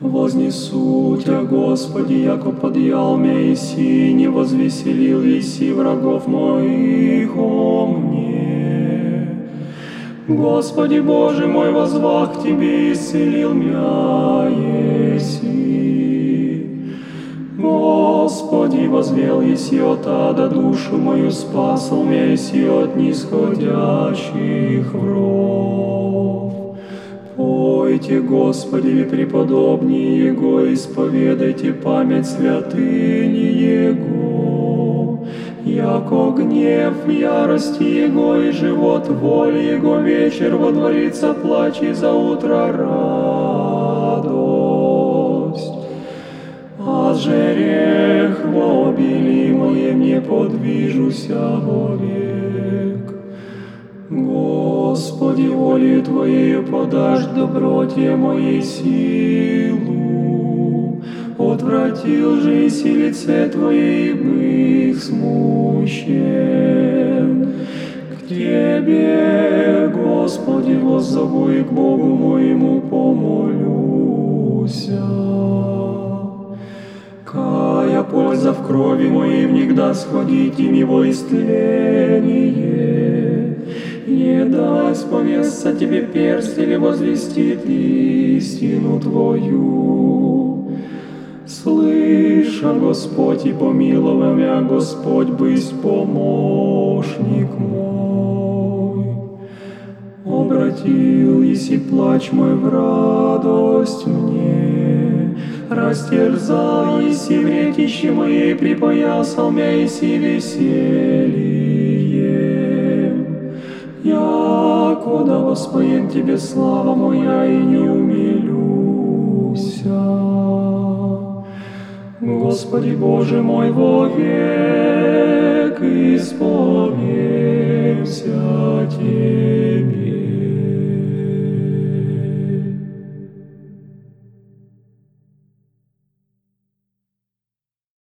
Вознесу Тебя, Господи, яко подъял меня иси, не возвеселил иси врагов моих о мне. Господи Боже мой, возвах к Тебе, исцелил меня еси. Господи, возвел еси от ада душу мою, спасал меня еси от нисходящих вров. Пойте, Господи, преподобнее Его, исповедайте память святыни Его. Яко гнев ярости Его и живот воли Его вечер водворится плач и за утро радость. А жерех во обилии моем не подвижуся вовек. Господи, волею Твоею подашь доброте моей силу. Отвратил же и лице Твое, и бых смущен. К Тебе, Господи, воззову и к Богу моему помолюся. Кая польза в крови моей внегда сходить им его истление. Не дай сповестся тебе перст или возвестит истину Твою. Слыша, Господь, и помиловал меня, Господь, бысть помощник мой. Обратил еси плач мой в радость мне, Растерзал еси вретище моей, припоясал меня еси весельем. Яко да воспоем Тебе слава моя и не умилюся. Господи Боже мой, вовек исповемся Тебе.